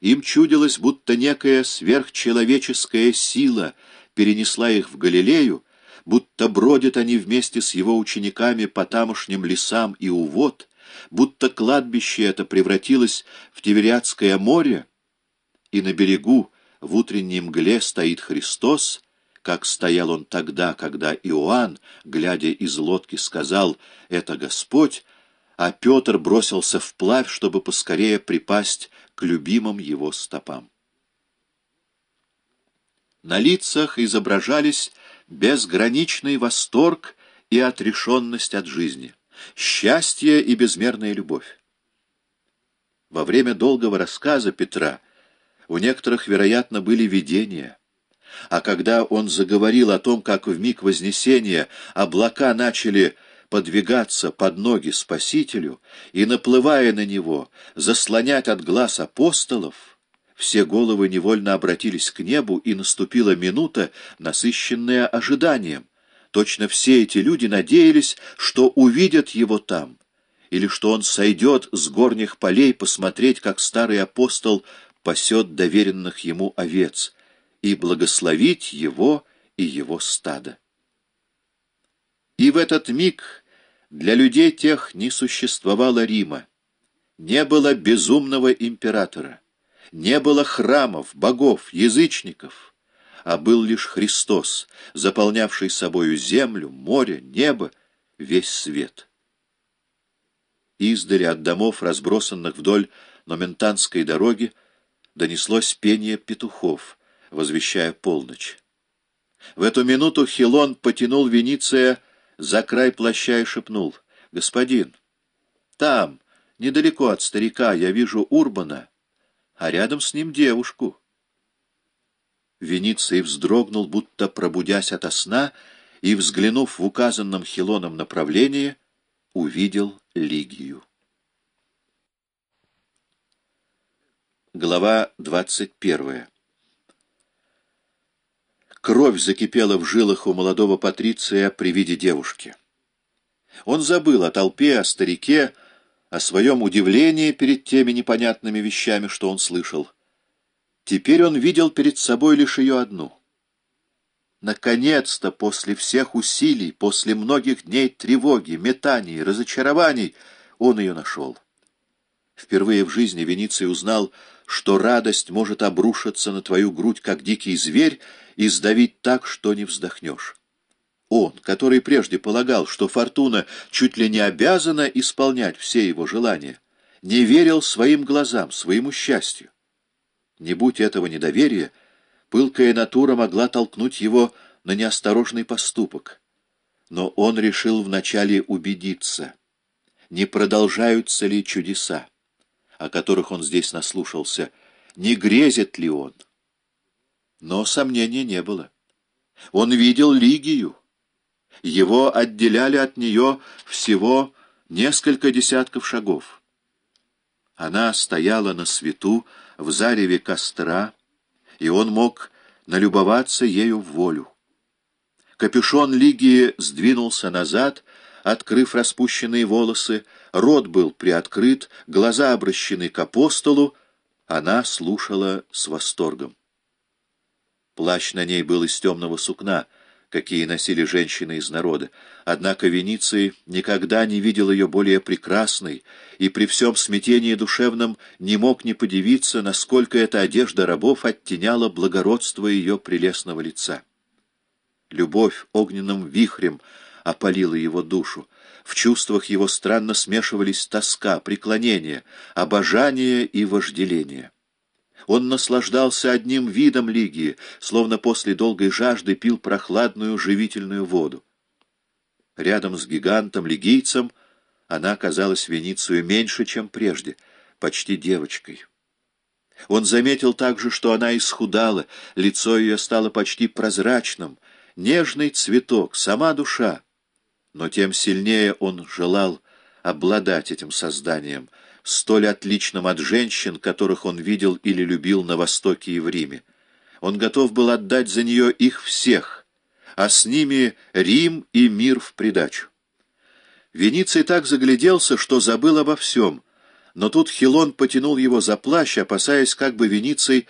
Им чудилось, будто некая сверхчеловеческая сила перенесла их в Галилею, будто бродят они вместе с его учениками по тамошним лесам и увод, будто кладбище это превратилось в Тивериадское море, и на берегу в утренней мгле стоит Христос, как стоял он тогда, когда Иоанн, глядя из лодки, сказал «Это Господь», а Петр бросился вплавь, чтобы поскорее припасть к любимым его стопам. На лицах изображались безграничный восторг и отрешенность от жизни, счастье и безмерная любовь. Во время долгого рассказа Петра у некоторых, вероятно, были видения, а когда он заговорил о том, как в миг Вознесения облака начали подвигаться под ноги Спасителю и, наплывая на него, заслонять от глаз апостолов, все головы невольно обратились к небу, и наступила минута, насыщенная ожиданием. Точно все эти люди надеялись, что увидят его там, или что он сойдет с горних полей посмотреть, как старый апостол пасет доверенных ему овец, и благословить его и его стадо. И в этот миг для людей тех не существовало Рима, не было безумного императора, не было храмов, богов, язычников, а был лишь Христос, заполнявший собою землю, море, небо, весь свет. Издали от домов, разбросанных вдоль Номентанской дороги, донеслось пение петухов, возвещая полночь. В эту минуту Хилон потянул Вениция за край плаща и шепнул. «Господин, там, недалеко от старика, я вижу Урбана, а рядом с ним девушку». Вениций вздрогнул, будто пробудясь ото сна, и, взглянув в указанном Хилоном направлении, увидел Лигию. Глава двадцать первая Кровь закипела в жилах у молодого Патриция при виде девушки. Он забыл о толпе, о старике, о своем удивлении перед теми непонятными вещами, что он слышал. Теперь он видел перед собой лишь ее одну. Наконец-то, после всех усилий, после многих дней тревоги, метаний, разочарований, он ее нашел. Впервые в жизни Вениций узнал, что радость может обрушиться на твою грудь, как дикий зверь, и сдавить так, что не вздохнешь. Он, который прежде полагал, что фортуна чуть ли не обязана исполнять все его желания, не верил своим глазам, своему счастью. Не будь этого недоверия, пылкая натура могла толкнуть его на неосторожный поступок. Но он решил вначале убедиться, не продолжаются ли чудеса, о которых он здесь наслушался, не грезит ли он. Но сомнений не было. Он видел Лигию. Его отделяли от нее всего несколько десятков шагов. Она стояла на свету в зареве костра, и он мог налюбоваться ею в волю. Капюшон Лигии сдвинулся назад, открыв распущенные волосы, рот был приоткрыт, глаза обращены к апостолу, она слушала с восторгом. Плащ на ней был из темного сукна, какие носили женщины из народа. Однако Вениций никогда не видел ее более прекрасной, и при всем смятении душевном не мог не подивиться, насколько эта одежда рабов оттеняла благородство ее прелестного лица. Любовь огненным вихрем опалила его душу. В чувствах его странно смешивались тоска, преклонение, обожание и вожделение. Он наслаждался одним видом Лигии, словно после долгой жажды пил прохладную живительную воду. Рядом с гигантом-лигийцем она казалась Веницию меньше, чем прежде, почти девочкой. Он заметил также, что она исхудала, лицо ее стало почти прозрачным, нежный цветок, сама душа. Но тем сильнее он желал обладать этим созданием — столь отличным от женщин, которых он видел или любил на Востоке и в Риме. Он готов был отдать за нее их всех, а с ними Рим и мир в придачу. Вениций так загляделся, что забыл обо всем, Но тут Хилон потянул его за плащ, опасаясь, как бы Вениций